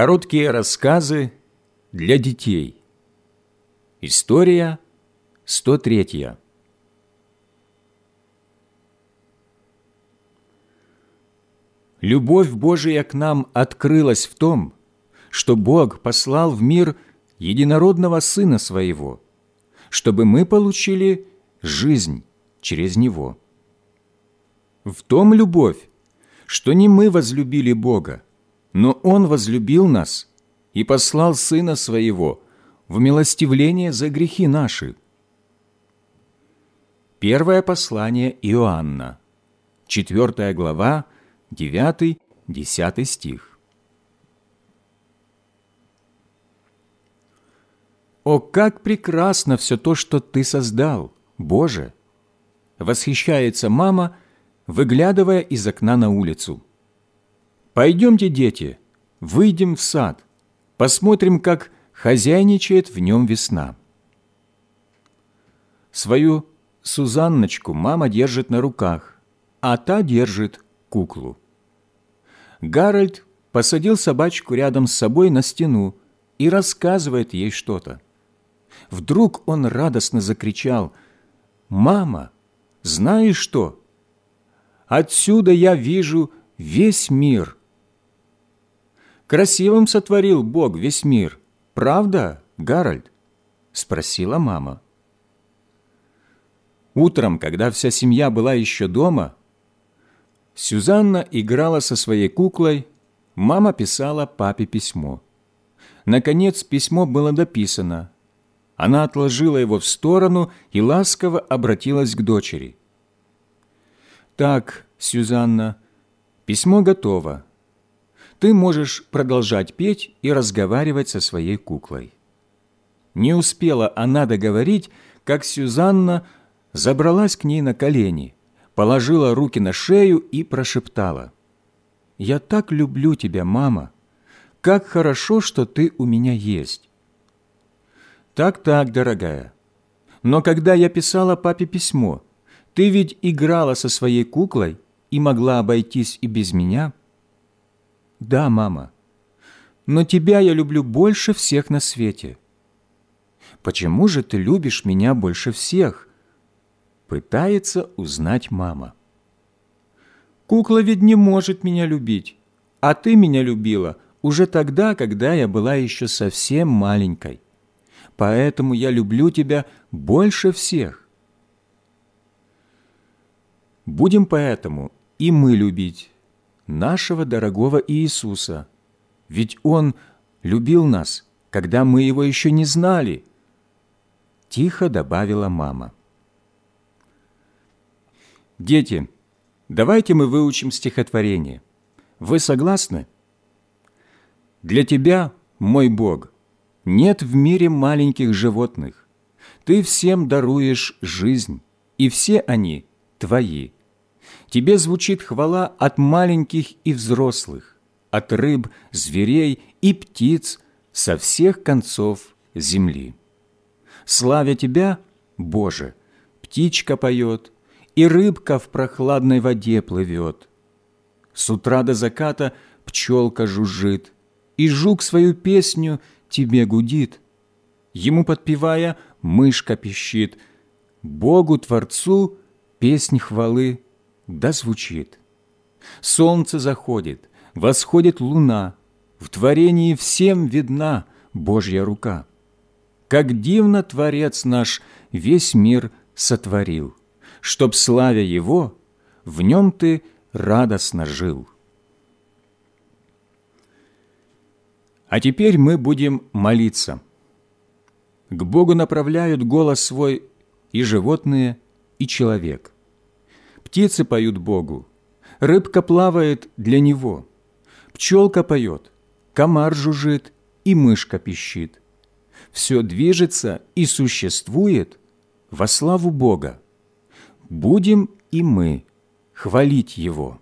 Короткие рассказы для детей. История 103. Любовь Божия к нам открылась в том, что Бог послал в мир единородного Сына Своего, чтобы мы получили жизнь через Него. В том любовь, что не мы возлюбили Бога, но Он возлюбил нас и послал Сына Своего в милостивление за грехи наши. Первое послание Иоанна, 4 глава, 9-10 стих. «О, как прекрасно все то, что Ты создал, Боже!» Восхищается мама, выглядывая из окна на улицу – «Пойдемте, дети, выйдем в сад, посмотрим, как хозяйничает в нем весна». Свою Сузанночку мама держит на руках, а та держит куклу. Гарольд посадил собачку рядом с собой на стену и рассказывает ей что-то. Вдруг он радостно закричал «Мама, знаешь что? Отсюда я вижу весь мир». Красивым сотворил Бог весь мир. Правда, Гарольд?» – спросила мама. Утром, когда вся семья была еще дома, Сюзанна играла со своей куклой, мама писала папе письмо. Наконец письмо было дописано. Она отложила его в сторону и ласково обратилась к дочери. «Так, Сюзанна, письмо готово ты можешь продолжать петь и разговаривать со своей куклой. Не успела она договорить, как Сюзанна забралась к ней на колени, положила руки на шею и прошептала. «Я так люблю тебя, мама! Как хорошо, что ты у меня есть!» «Так-так, дорогая. Но когда я писала папе письмо, ты ведь играла со своей куклой и могла обойтись и без меня?» «Да, мама, но тебя я люблю больше всех на свете». «Почему же ты любишь меня больше всех?» Пытается узнать мама. «Кукла ведь не может меня любить, а ты меня любила уже тогда, когда я была еще совсем маленькой. Поэтому я люблю тебя больше всех». Будем поэтому и мы любить нашего дорогого Иисуса, ведь Он любил нас, когда мы Его еще не знали», – тихо добавила мама. «Дети, давайте мы выучим стихотворение. Вы согласны?» «Для тебя, мой Бог, нет в мире маленьких животных. Ты всем даруешь жизнь, и все они твои. Тебе звучит хвала от маленьких и взрослых, от рыб, зверей и птиц со всех концов земли. Славя Тебя, Боже, птичка поет, и рыбка в прохладной воде плывет. С утра до заката пчелка жужжит, и жук свою песню Тебе гудит. Ему подпевая, мышка пищит, Богу-творцу песнь хвалы да звучит. Солнце заходит, восходит луна, в творении всем видна Божья рука. Как дивно Творец наш весь мир сотворил, чтоб, славя Его, в нем ты радостно жил. А теперь мы будем молиться. К Богу направляют голос свой и животные, и человек – Птицы поют Богу, рыбка плавает для Него, пчелка поет, комар жужжит и мышка пищит. Все движется и существует во славу Бога. Будем и мы хвалить Его.